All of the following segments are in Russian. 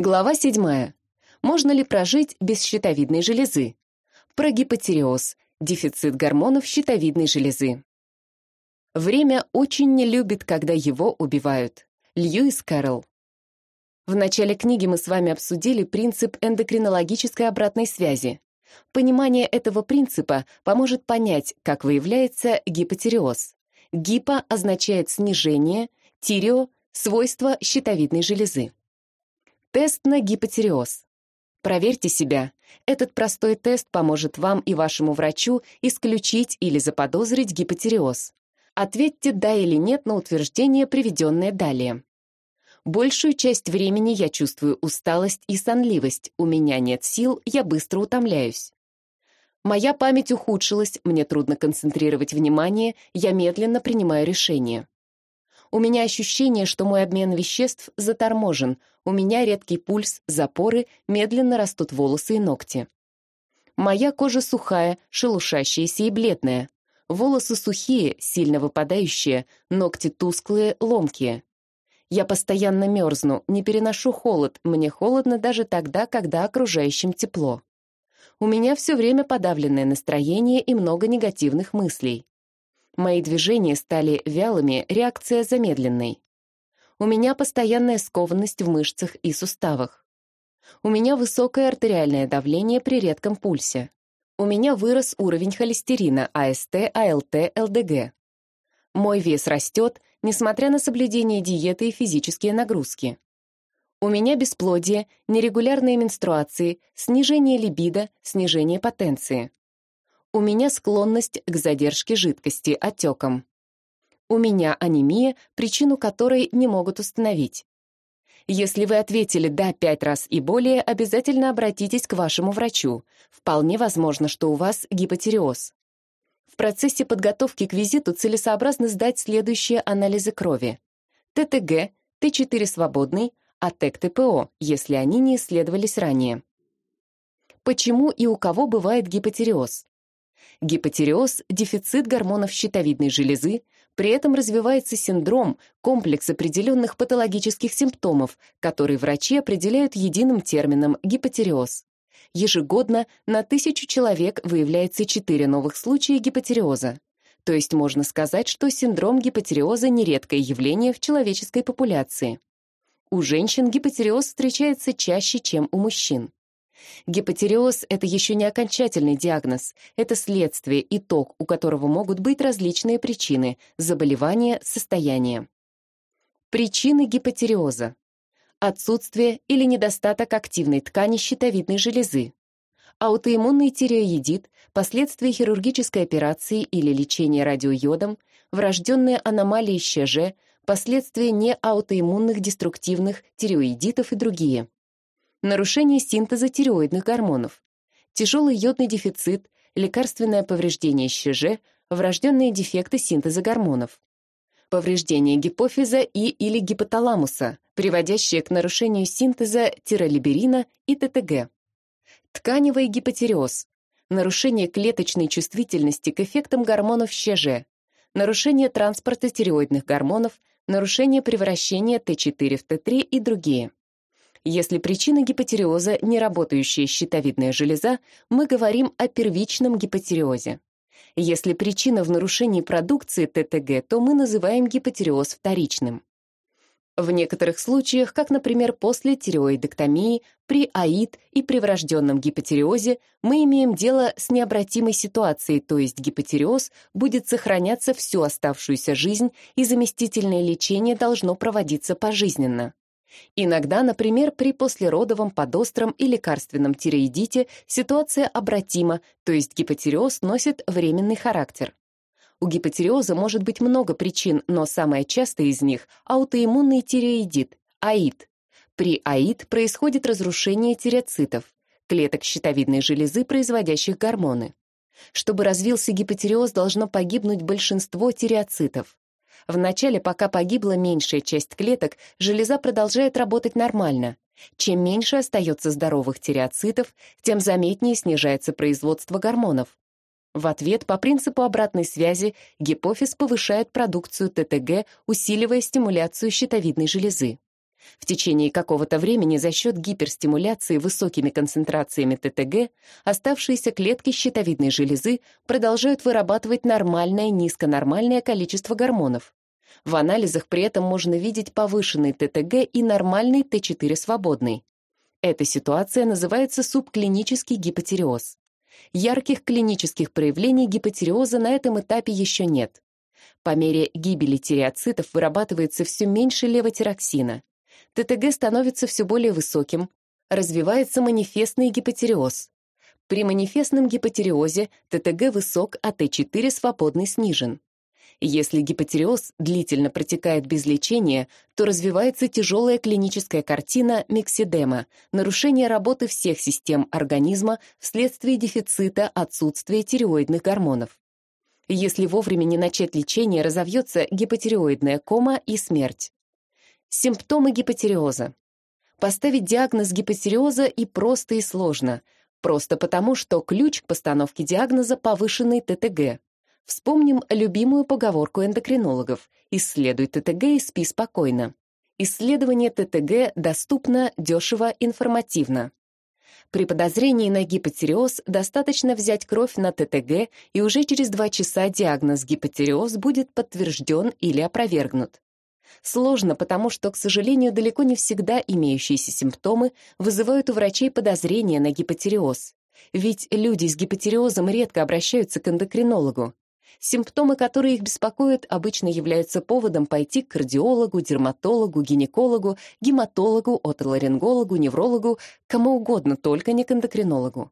Глава 7. Можно ли прожить без щитовидной железы? Про гипотереоз, дефицит гормонов щитовидной железы. Время очень не любит, когда его убивают. Льюис Кэрролл. В начале книги мы с вами обсудили принцип эндокринологической обратной связи. Понимание этого принципа поможет понять, как выявляется гипотереоз. Гипо означает снижение, тирео — свойство щитовидной железы. Тест на гипотереоз. Проверьте себя. Этот простой тест поможет вам и вашему врачу исключить или заподозрить гипотереоз. Ответьте «да» или «нет» на утверждение, приведенное далее. Большую часть времени я чувствую усталость и сонливость, у меня нет сил, я быстро утомляюсь. Моя память ухудшилась, мне трудно концентрировать внимание, я медленно принимаю решения. У меня ощущение, что мой обмен веществ заторможен, у меня редкий пульс, запоры, медленно растут волосы и ногти. Моя кожа сухая, шелушащаяся и бледная. Волосы сухие, сильно выпадающие, ногти тусклые, ломкие. Я постоянно мерзну, не переношу холод, мне холодно даже тогда, когда окружающим тепло. У меня все время подавленное настроение и много негативных мыслей. Мои движения стали вялыми, реакция замедленной. У меня постоянная скованность в мышцах и суставах. У меня высокое артериальное давление при редком пульсе. У меня вырос уровень холестерина АСТ, АЛТ, ЛДГ. Мой вес растет, несмотря на соблюдение диеты и физические нагрузки. У меня бесплодие, нерегулярные менструации, снижение либидо, снижение потенции. У меня склонность к задержке жидкости, отекам. У меня анемия, причину которой не могут установить. Если вы ответили «да» пять раз и более, обязательно обратитесь к вашему врачу. Вполне возможно, что у вас гипотереоз. В процессе подготовки к визиту целесообразно сдать следующие анализы крови. ТТГ, Т4 свободный, а ТЭК-ТПО, если они не исследовались ранее. Почему и у кого бывает гипотереоз? Гипотереоз – дефицит гормонов щитовидной железы, при этом развивается синдром, комплекс определенных патологических симптомов, который врачи определяют единым термином гипотереоз. Ежегодно на тысячу человек выявляется 4 новых случая гипотереоза. То есть можно сказать, что синдром гипотереоза – нередкое явление в человеческой популяции. У женщин гипотереоз встречается чаще, чем у мужчин. Гипотереоз — это еще не окончательный диагноз, это следствие, итог, у которого могут быть различные причины — заболевания, состояния. Причины гипотереоза. Отсутствие или недостаток активной ткани щитовидной железы. Аутоиммунный тиреоидит, последствия хирургической операции или лечения радиойодом, врожденные аномалии ЩЖ, последствия неаутоиммунных деструктивных тиреоидитов и другие нарушение синтеза тиреоидных гормонов, тяжелый йодный дефицит, лекарственное повреждение ЩЖ, врожденные дефекты синтеза гормонов, повреждение гипофиза и или гипоталамуса, приводящее к нарушению синтеза тиролиберина и ТТГ, тканевый гипотереоз, нарушение клеточной чувствительности к эффектам гормонов ЩЖ, нарушение транспорта тиреоидных гормонов, нарушение превращения Т4 в Т3 и другие. Если причина гипотереоза – неработающая щитовидная железа, мы говорим о первичном гипотереозе. Если причина в нарушении продукции ТТГ, то мы называем гипотереоз вторичным. В некоторых случаях, как, например, после тиреоидектомии, при АИД и при врожденном гипотереозе, мы имеем дело с необратимой ситуацией, то есть гипотереоз будет сохраняться всю оставшуюся жизнь, и заместительное лечение должно проводиться пожизненно. Иногда, например, при послеродовом подостром и лекарственном тиреидите ситуация обратима, то есть гипотереоз носит временный характер. У гипотереоза может быть много причин, но самая частая из них – аутоиммунный тиреидит, АИД. При АИД происходит разрушение тиреоцитов, клеток щитовидной железы, производящих гормоны. Чтобы развился гипотереоз, должно погибнуть большинство тиреоцитов. Вначале, пока погибла меньшая часть клеток, железа продолжает работать нормально. Чем меньше остается здоровых тиреоцитов, тем заметнее снижается производство гормонов. В ответ, по принципу обратной связи, гипофиз повышает продукцию ТТГ, усиливая стимуляцию щитовидной железы. В течение какого-то времени за счет гиперстимуляции высокими концентрациями ТТГ оставшиеся клетки щитовидной железы продолжают вырабатывать нормальное низконормальное количество гормонов. В анализах при этом можно видеть повышенный ТТГ и нормальный Т4 свободный. Эта ситуация называется субклинический гипотереоз. Ярких клинических проявлений гипотереоза на этом этапе еще нет. По мере гибели тиреоцитов вырабатывается все меньше левотироксина. ТТГ становится все более высоким, развивается манифестный гипотереоз. При манифестном гипотереозе ТТГ высок, а Т4 свободный снижен. Если гипотереоз длительно протекает без лечения, то развивается тяжелая клиническая картина миксидема, нарушение работы всех систем организма вследствие дефицита отсутствия тиреоидных гормонов. Если вовремя не начать лечение, разовьется гипотиреоидная кома и смерть. Симптомы гипотереоза. Поставить диагноз гипотереоза и просто, и сложно. Просто потому, что ключ к постановке диагноза — повышенный ТТГ. Вспомним любимую поговорку эндокринологов «Исследуй ТТГ и спи спокойно». Исследование ТТГ доступно, дешево, информативно. При подозрении на гипотереоз достаточно взять кровь на ТТГ, и уже через два часа диагноз гипотереоз будет подтвержден или опровергнут. Сложно, потому что, к сожалению, далеко не всегда имеющиеся симптомы вызывают у врачей подозрения на гипотереоз. Ведь люди с гипотереозом редко обращаются к эндокринологу. Симптомы, которые их беспокоят, обычно являются поводом пойти к кардиологу, дерматологу, гинекологу, гематологу, отоларингологу, неврологу, кому угодно, только не к эндокринологу.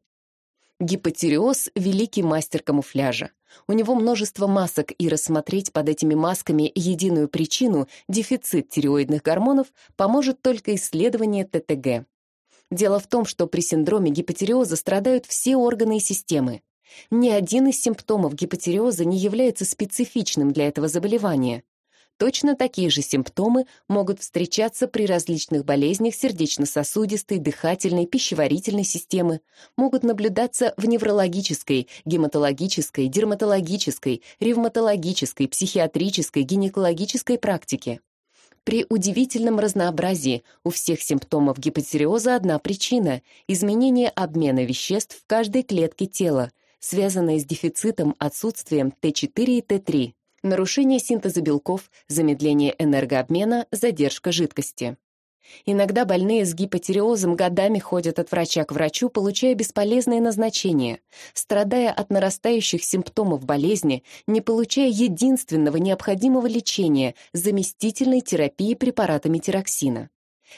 Гипотереоз — великий мастер камуфляжа. У него множество масок, и рассмотреть под этими масками единую причину, дефицит тиреоидных гормонов, поможет только исследование ТТГ. Дело в том, что при синдроме гипотереоза страдают все органы и системы. Ни один из симптомов гипотереоза не является специфичным для этого заболевания. Точно такие же симптомы могут встречаться при различных болезнях сердечно-сосудистой, дыхательной, пищеварительной системы, могут наблюдаться в неврологической, гематологической, дерматологической, ревматологической, психиатрической, гинекологической практике. При удивительном разнообразии у всех симптомов гипотереоза одна причина – изменение обмена веществ в каждой клетке тела, связанное с дефицитом, отсутствием Т4 и Т3 нарушение синтеза белков, замедление энергообмена, задержка жидкости. Иногда больные с гипотереозом годами ходят от врача к врачу, получая бесполезные назначения, страдая от нарастающих симптомов болезни, не получая единственного необходимого лечения заместительной терапии препаратами тироксина.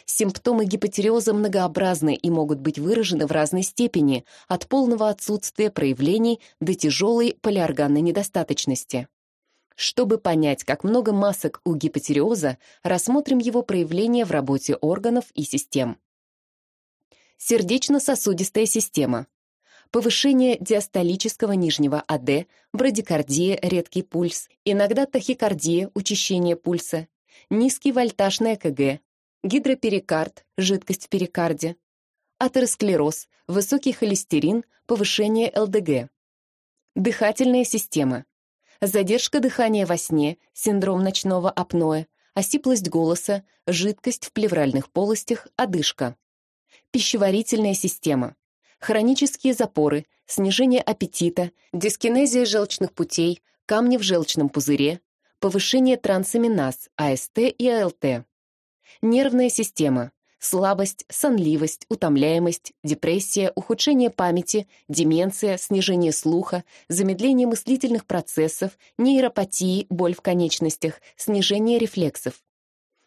Симптомы гипотереоза многообразны и могут быть выражены в разной степени, от полного отсутствия проявлений до тяжелой полиорганной недостаточности. Чтобы понять, как много масок у гипотереоза, рассмотрим его проявления в работе органов и систем. Сердечно-сосудистая система. Повышение диастолического нижнего АД, брадикардия, редкий пульс, иногда тахикардия, учащение пульса, низкий вольтаж на ЭКГ, гидроперикард, жидкость в перикарде, атеросклероз, высокий холестерин, повышение ЛДГ. Дыхательная система задержка дыхания во сне, синдром ночного апноэ, осиплость голоса, жидкость в плевральных полостях, одышка. Пищеварительная система. Хронические запоры, снижение аппетита, дискинезия желчных путей, камни в желчном пузыре, повышение трансаминаз, АСТ и АЛТ. Нервная система слабость, сонливость, утомляемость, депрессия, ухудшение памяти, деменция, снижение слуха, замедление мыслительных процессов, нейропатии, боль в конечностях, снижение рефлексов.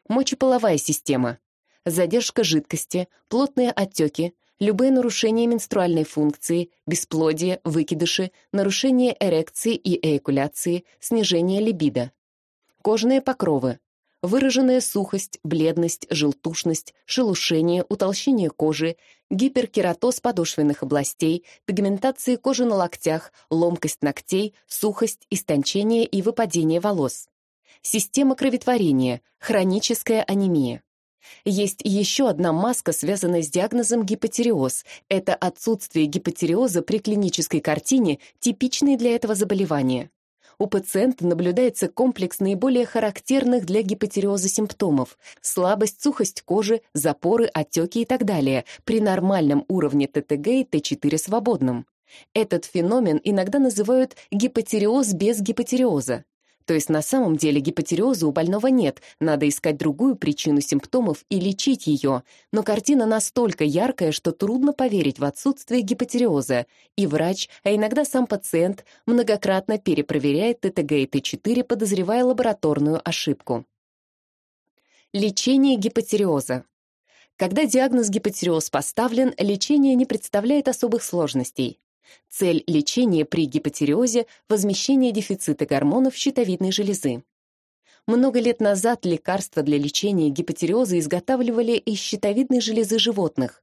Мочеполовая система. Задержка жидкости, плотные отеки, любые нарушения менструальной функции, бесплодие, выкидыши, нарушение эрекции и эякуляции, снижение либидо. Кожные покровы, выраженная сухость, бледность, желтушность, шелушение, утолщение кожи, гиперкератоз подошвенных областей, пигментация кожи на локтях, ломкость ногтей, сухость, истончение и выпадение волос. Система кроветворения, хроническая анемия. Есть еще одна маска, связанная с диагнозом гипотереоз. Это отсутствие гипотереоза при клинической картине, типичной для этого заболевания. У пациента наблюдается комплекс наиболее характерных для гипотериоза симптомов – слабость, сухость кожи, запоры, отеки и так далее при нормальном уровне ТТГ и Т4 свободном. Этот феномен иногда называют гипотериоз без гипотериоза. То есть на самом деле гипотериоза у больного нет, надо искать другую причину симптомов и лечить ее, но картина настолько яркая, что трудно поверить в отсутствие гипотериоза, и врач, а иногда сам пациент, многократно перепроверяет ТТГ и Т4, подозревая лабораторную ошибку. Лечение гипотериоза. Когда диагноз гипотериоз поставлен, лечение не представляет особых сложностей. Цель лечения при гипотериозе – возмещение дефицита гормонов щитовидной железы. Много лет назад лекарства для лечения гипотериоза изготавливали из щитовидной железы животных.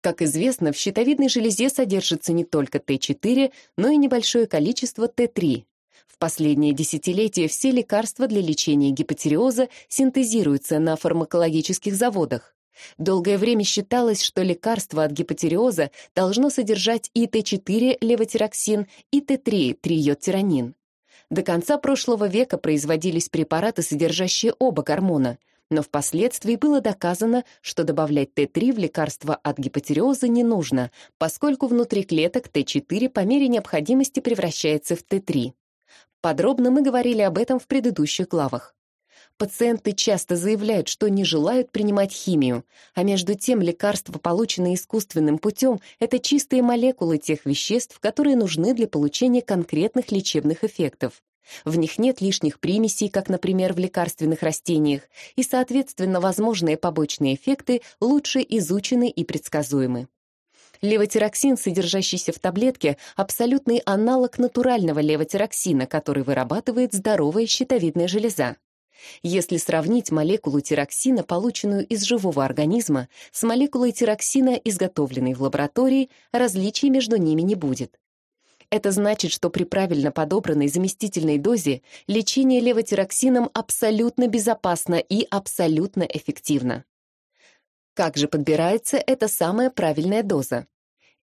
Как известно, в щитовидной железе содержится не только Т4, но и небольшое количество Т3. В последние десятилетия все лекарства для лечения гипотериоза синтезируются на фармакологических заводах. Долгое время считалось, что лекарство от гипотериоза должно содержать и Т4 левотироксин, и Т3 триодтиранин. До конца прошлого века производились препараты, содержащие оба гормона, но впоследствии было доказано, что добавлять Т3 в лекарство от гипотериоза не нужно, поскольку внутри клеток Т4 по мере необходимости превращается в Т3. Подробно мы говорили об этом в предыдущих главах. Пациенты часто заявляют, что не желают принимать химию, а между тем лекарства, полученные искусственным путем, это чистые молекулы тех веществ, которые нужны для получения конкретных лечебных эффектов. В них нет лишних примесей, как, например, в лекарственных растениях, и, соответственно, возможные побочные эффекты лучше изучены и предсказуемы. Левотироксин, содержащийся в таблетке, абсолютный аналог натурального левотироксина, который вырабатывает здоровая щитовидная железа. Если сравнить молекулу тироксина, полученную из живого организма, с молекулой тироксина, изготовленной в лаборатории, различий между ними не будет. Это значит, что при правильно подобранной заместительной дозе лечение левотироксином абсолютно безопасно и абсолютно эффективно. Как же подбирается эта самая правильная доза?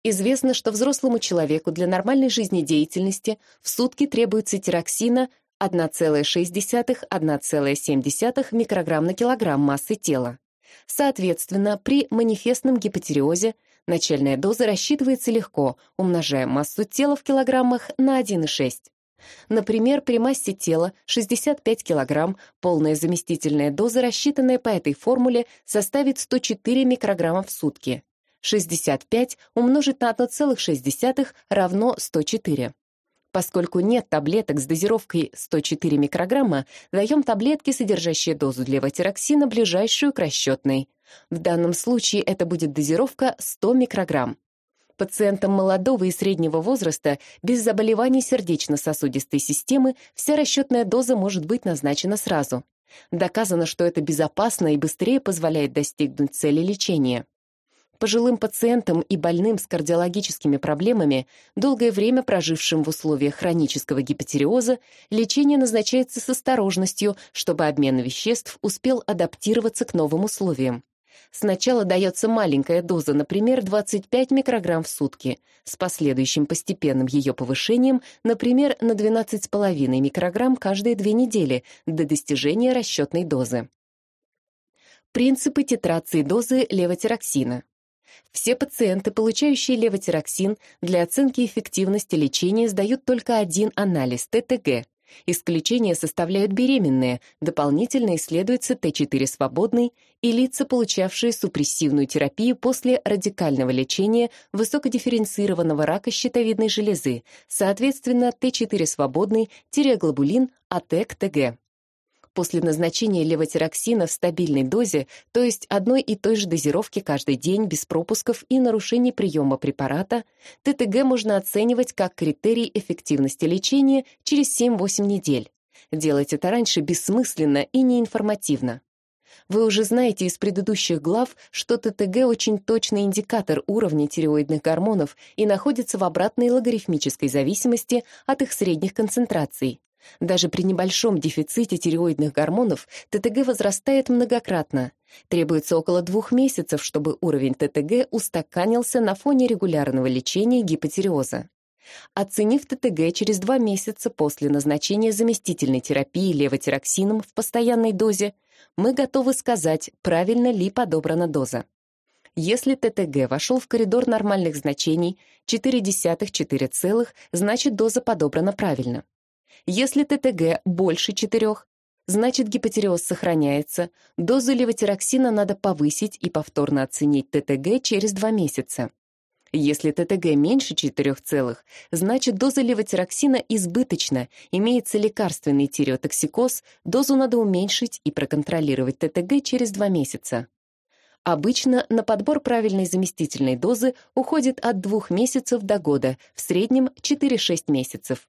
Известно, что взрослому человеку для нормальной жизнедеятельности в сутки требуется тироксина 1,6-1,7 микрограмм на килограмм массы тела. Соответственно, при манифестном гипотериозе начальная доза рассчитывается легко, умножая массу тела в килограммах на 1,6. Например, при массе тела 65 кг полная заместительная доза, рассчитанная по этой формуле, составит 104 микрограмма в сутки. 65 умножить на 1,6 равно 104. Поскольку нет таблеток с дозировкой 104 микрограмма, даем таблетки, содержащие дозу левотироксина, ближайшую к расчетной. В данном случае это будет дозировка 100 микрограмм. Пациентам молодого и среднего возраста без заболеваний сердечно-сосудистой системы вся расчетная доза может быть назначена сразу. Доказано, что это безопасно и быстрее позволяет достигнуть цели лечения. Пожилым пациентам и больным с кардиологическими проблемами, долгое время прожившим в условиях хронического гипотериоза, лечение назначается с осторожностью, чтобы обмен веществ успел адаптироваться к новым условиям. Сначала дается маленькая доза, например, 25 микрограмм в сутки, с последующим постепенным ее повышением, например, на 12,5 микрограмм каждые две недели до достижения расчетной дозы. Принципы тетрации дозы левотироксина. Все пациенты, получающие левотироксин, для оценки эффективности лечения сдают только один анализ – ТТГ. Исключение составляют беременные, дополнительно исследуется Т4 свободный и лица, получавшие супрессивную терапию после радикального лечения высокодифференцированного рака щитовидной железы, соответственно, Т4 свободный, тиреоглобулин, АТЭК-ТГ после назначения левотироксина в стабильной дозе, то есть одной и той же дозировки каждый день без пропусков и нарушений приема препарата, ТТГ можно оценивать как критерий эффективности лечения через 7-8 недель. Делать это раньше бессмысленно и неинформативно. Вы уже знаете из предыдущих глав, что ТТГ очень точный индикатор уровня тиреоидных гормонов и находится в обратной логарифмической зависимости от их средних концентраций. Даже при небольшом дефиците тиреоидных гормонов ТТГ возрастает многократно. Требуется около двух месяцев, чтобы уровень ТТГ устаканился на фоне регулярного лечения гипотиреоза. Оценив ТТГ через два месяца после назначения заместительной терапии левотироксином в постоянной дозе, мы готовы сказать, правильно ли подобрана доза. Если ТТГ вошел в коридор нормальных значений 0,4-4 целых, значит доза подобрана правильно. Если ТТГ больше 4, значит гипотереоз сохраняется, дозу левотироксина надо повысить и повторно оценить ТТГ через 2 месяца. Если ТТГ меньше 4 целых, значит доза левотироксина избыточна, имеется лекарственный тиреотоксикоз, дозу надо уменьшить и проконтролировать ТТГ через 2 месяца. Обычно на подбор правильной заместительной дозы уходит от 2 месяцев до года, в среднем 4-6 месяцев.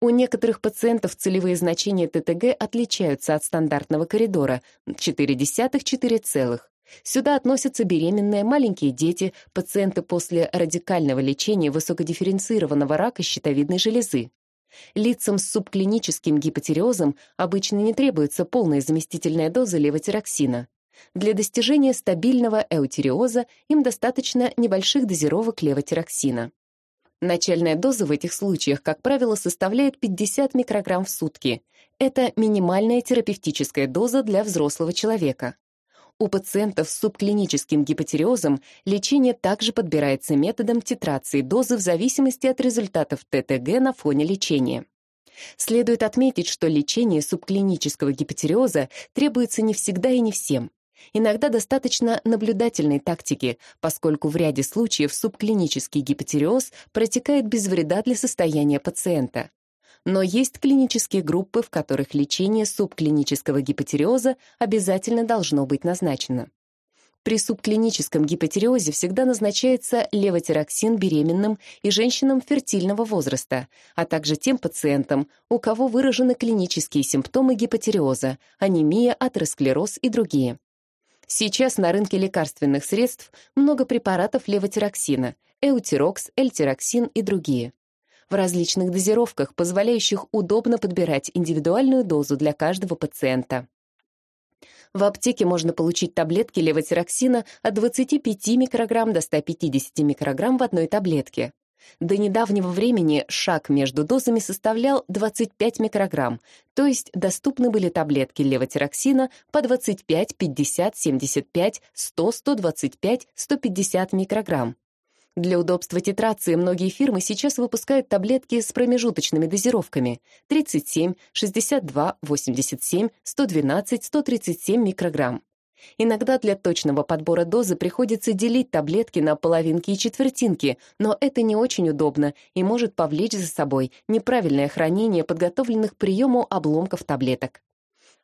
У некоторых пациентов целевые значения ТТГ отличаются от стандартного коридора 0,4-4 целых. Сюда относятся беременные, маленькие дети, пациенты после радикального лечения высокодифференцированного рака щитовидной железы. Лицам с субклиническим гипотереозом обычно не требуется полная заместительная доза левотироксина. Для достижения стабильного эутериоза им достаточно небольших дозировок левотироксина. Начальная доза в этих случаях, как правило, составляет 50 микрограмм в сутки. Это минимальная терапевтическая доза для взрослого человека. У пациентов с субклиническим гипотереозом лечение также подбирается методом титрации дозы в зависимости от результатов ТТГ на фоне лечения. Следует отметить, что лечение субклинического гипотереоза требуется не всегда и не всем. Иногда достаточно наблюдательной тактики, поскольку в ряде случаев субклинический гипотереоз протекает без вреда для состояния пациента но есть клинические группы, в которых лечение субклинического гипотереоза обязательно должно быть назначено. При субклиническом гипотереозе всегда назначается левотироксин беременным и женщинам фертильного возраста, а также тем пациентам, у кого выражены клинические симптомы гипотереоза, анемия, атеросклероз и другие. Сейчас на рынке лекарственных средств много препаратов левотироксина, эутирокс, эльтироксин и другие в различных дозировках, позволяющих удобно подбирать индивидуальную дозу для каждого пациента. В аптеке можно получить таблетки левотироксина от 25 микрограмм до 150 микрограмм в одной таблетке. До недавнего времени шаг между дозами составлял 25 микрограмм, то есть доступны были таблетки левотироксина по 25, 50, 75, 100, 125, 150 микрограмм. Для удобства титрации многие фирмы сейчас выпускают таблетки с промежуточными дозировками 37, 62, 87, 112, 137 микрограмм. Иногда для точного подбора дозы приходится делить таблетки на половинки и четвертинки, но это не очень удобно и может повлечь за собой неправильное хранение подготовленных к приему обломков таблеток.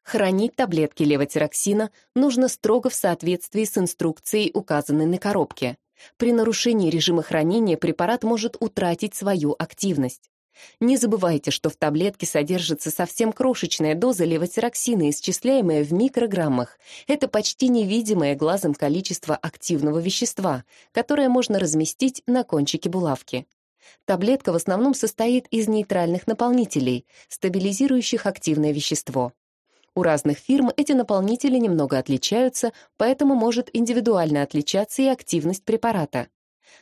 Хранить таблетки левотироксина нужно строго в соответствии с инструкцией, указанной на коробке. При нарушении режима хранения препарат может утратить свою активность. Не забывайте, что в таблетке содержится совсем крошечная доза левотироксина, исчисляемая в микрограммах. Это почти невидимое глазом количество активного вещества, которое можно разместить на кончике булавки. Таблетка в основном состоит из нейтральных наполнителей, стабилизирующих активное вещество. У разных фирм эти наполнители немного отличаются, поэтому может индивидуально отличаться и активность препарата.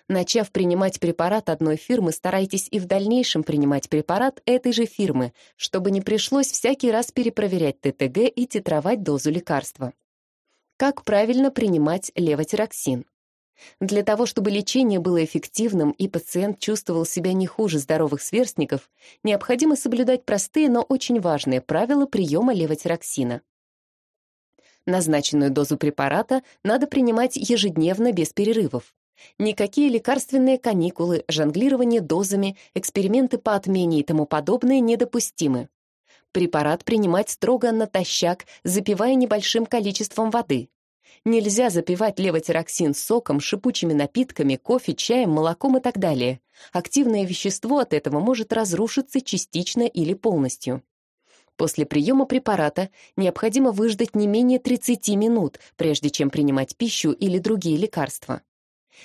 Начав принимать препарат одной фирмы, старайтесь и в дальнейшем принимать препарат этой же фирмы, чтобы не пришлось всякий раз перепроверять ТТГ и титровать дозу лекарства. Как правильно принимать левотироксин? Для того, чтобы лечение было эффективным и пациент чувствовал себя не хуже здоровых сверстников, необходимо соблюдать простые, но очень важные правила приема левотироксина. Назначенную дозу препарата надо принимать ежедневно без перерывов. Никакие лекарственные каникулы, жонглирование дозами, эксперименты по отмене и тому подобное недопустимы. Препарат принимать строго натощак, запивая небольшим количеством воды. Нельзя запивать левотироксин соком, шипучими напитками, кофе, чаем, молоком и так далее. Активное вещество от этого может разрушиться частично или полностью. После приема препарата необходимо выждать не менее 30 минут, прежде чем принимать пищу или другие лекарства.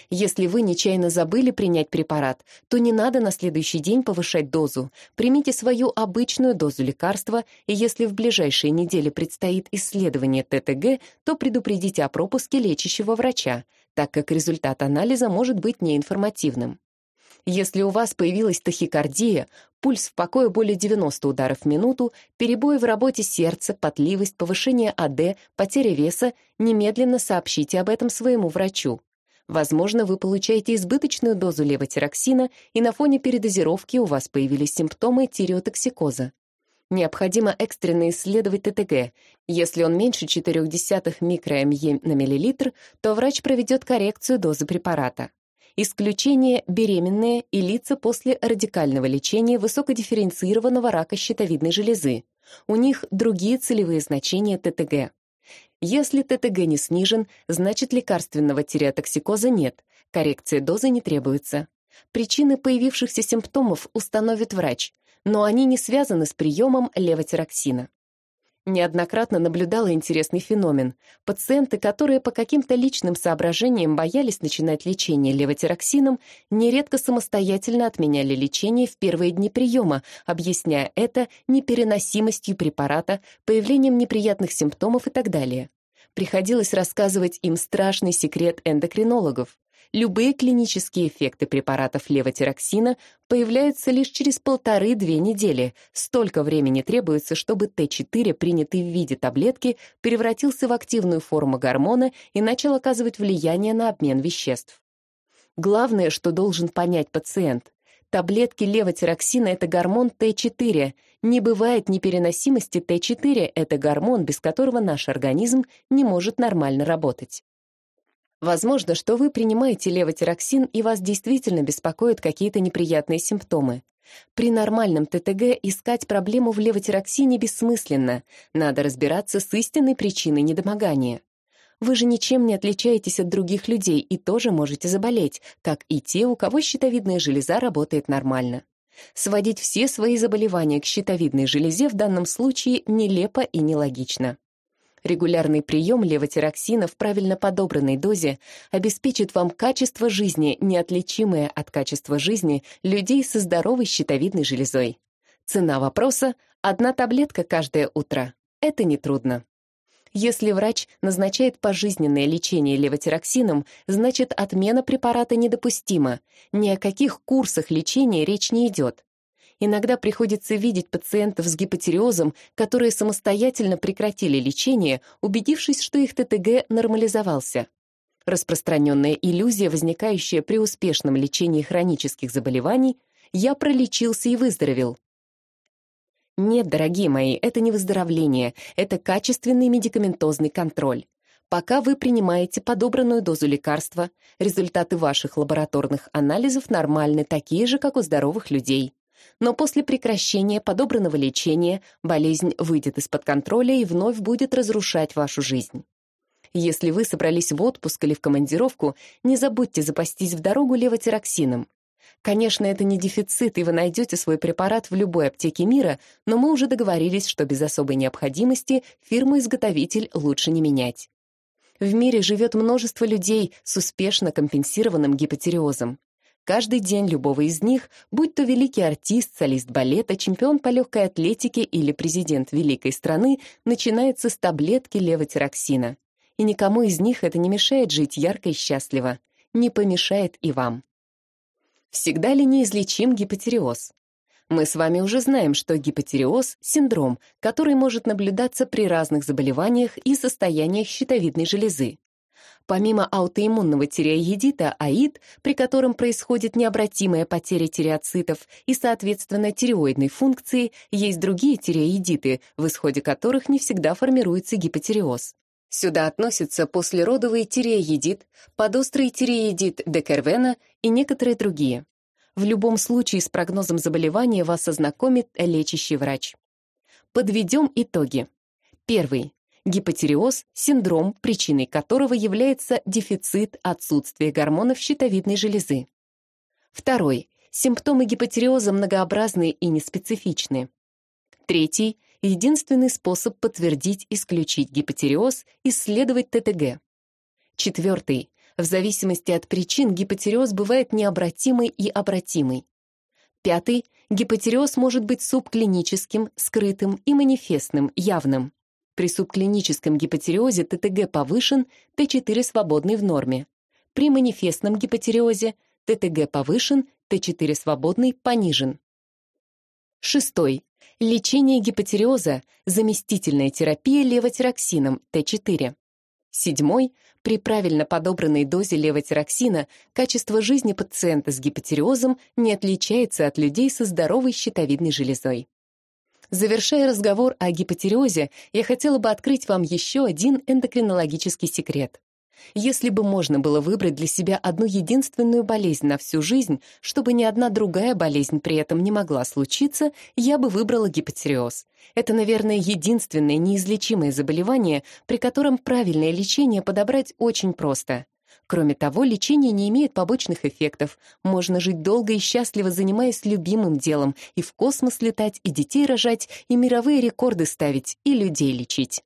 Если вы нечаянно забыли принять препарат, то не надо на следующий день повышать дозу. Примите свою обычную дозу лекарства, и если в ближайшие недели предстоит исследование ТТГ, то предупредите о пропуске лечащего врача, так как результат анализа может быть неинформативным. Если у вас появилась тахикардия, пульс в покое более 90 ударов в минуту, перебои в работе сердца, потливость, повышение АД, потеря веса, немедленно сообщите об этом своему врачу. Возможно, вы получаете избыточную дозу левотироксина, и на фоне передозировки у вас появились симптомы тиреотоксикоза. Необходимо экстренно исследовать ТТГ. Если он меньше 0,4 микроэмье на миллилитр, то врач проведет коррекцию дозы препарата. Исключение – беременные и лица после радикального лечения высокодифференцированного рака щитовидной железы. У них другие целевые значения ТТГ. Если ТТГ не снижен, значит лекарственного тиреотоксикоза нет, коррекция дозы не требуется. Причины появившихся симптомов установит врач, но они не связаны с приемом левотироксина. Неоднократно наблюдала интересный феномен. Пациенты, которые по каким-то личным соображениям боялись начинать лечение левотироксином, нередко самостоятельно отменяли лечение в первые дни приема, объясняя это непереносимостью препарата, появлением неприятных симптомов и так далее. Приходилось рассказывать им страшный секрет эндокринологов. Любые клинические эффекты препаратов левотироксина появляются лишь через полторы-две недели. Столько времени требуется, чтобы Т4, принятый в виде таблетки, превратился в активную форму гормона и начал оказывать влияние на обмен веществ. Главное, что должен понять пациент. Таблетки левотироксина — это гормон Т4. Не бывает непереносимости Т4 — это гормон, без которого наш организм не может нормально работать. Возможно, что вы принимаете левотироксин и вас действительно беспокоят какие-то неприятные симптомы. При нормальном ТТГ искать проблему в левотироксине бессмысленно, надо разбираться с истинной причиной недомогания. Вы же ничем не отличаетесь от других людей и тоже можете заболеть, как и те, у кого щитовидная железа работает нормально. Сводить все свои заболевания к щитовидной железе в данном случае нелепо и нелогично. Регулярный прием левотироксина в правильно подобранной дозе обеспечит вам качество жизни, неотличимое от качества жизни людей со здоровой щитовидной железой. Цена вопроса — одна таблетка каждое утро. Это нетрудно. Если врач назначает пожизненное лечение левотироксином, значит отмена препарата недопустима. Ни о каких курсах лечения речь не идет. Иногда приходится видеть пациентов с гипотериозом, которые самостоятельно прекратили лечение, убедившись, что их ТТГ нормализовался. Распространенная иллюзия, возникающая при успешном лечении хронических заболеваний, я пролечился и выздоровел. Нет, дорогие мои, это не выздоровление, это качественный медикаментозный контроль. Пока вы принимаете подобранную дозу лекарства, результаты ваших лабораторных анализов нормальны, такие же, как у здоровых людей. Но после прекращения подобранного лечения болезнь выйдет из-под контроля и вновь будет разрушать вашу жизнь. Если вы собрались в отпуск или в командировку, не забудьте запастись в дорогу левотироксином. Конечно, это не дефицит, и вы найдете свой препарат в любой аптеке мира, но мы уже договорились, что без особой необходимости фирму-изготовитель лучше не менять. В мире живет множество людей с успешно компенсированным гипотериозом. Каждый день любого из них, будь то великий артист, солист балета, чемпион по легкой атлетике или президент великой страны, начинается с таблетки левотироксина. И никому из них это не мешает жить ярко и счастливо. Не помешает и вам. Всегда ли неизлечим гипотериоз? Мы с вами уже знаем, что гипотериоз — синдром, который может наблюдаться при разных заболеваниях и состояниях щитовидной железы. Помимо аутоиммунного тиреоедита, АИД, при котором происходит необратимая потеря тиреоцитов и, соответственно, тиреоидной функции, есть другие тиреоедиты, в исходе которых не всегда формируется гипотиреоз. Сюда относятся послеродовый тиреоедит, подострый тиреоедит Декервена и некоторые другие. В любом случае с прогнозом заболевания вас ознакомит лечащий врач. Подведем итоги. Первый. Гипотериоз – синдром, причиной которого является дефицит отсутствия гормонов щитовидной железы. Второй. Симптомы гипотериоза многообразны и неспецифичны. Третий. Единственный способ подтвердить исключить гипотериоз – исследовать ТТГ. Четвертый. В зависимости от причин гипотериоз бывает необратимый и обратимый. Пятый. Гипотериоз может быть субклиническим, скрытым и манифестным, явным. При субклиническом гипотериозе ТТГ повышен, Т4 свободный в норме. При манифестном гипотериозе ТТГ повышен, Т4 свободный понижен. Шестой. Лечение гипотереоза, заместительная терапия левотироксином Т4. Седьмой. При правильно подобранной дозе левотироксина качество жизни пациента с гипотереозом не отличается от людей со здоровой щитовидной железой. Завершая разговор о гипотереозе, я хотела бы открыть вам еще один эндокринологический секрет. Если бы можно было выбрать для себя одну единственную болезнь на всю жизнь, чтобы ни одна другая болезнь при этом не могла случиться, я бы выбрала гипотереоз. Это, наверное, единственное неизлечимое заболевание, при котором правильное лечение подобрать очень просто. Кроме того, лечение не имеет побочных эффектов. Можно жить долго и счастливо, занимаясь любимым делом, и в космос летать, и детей рожать, и мировые рекорды ставить, и людей лечить.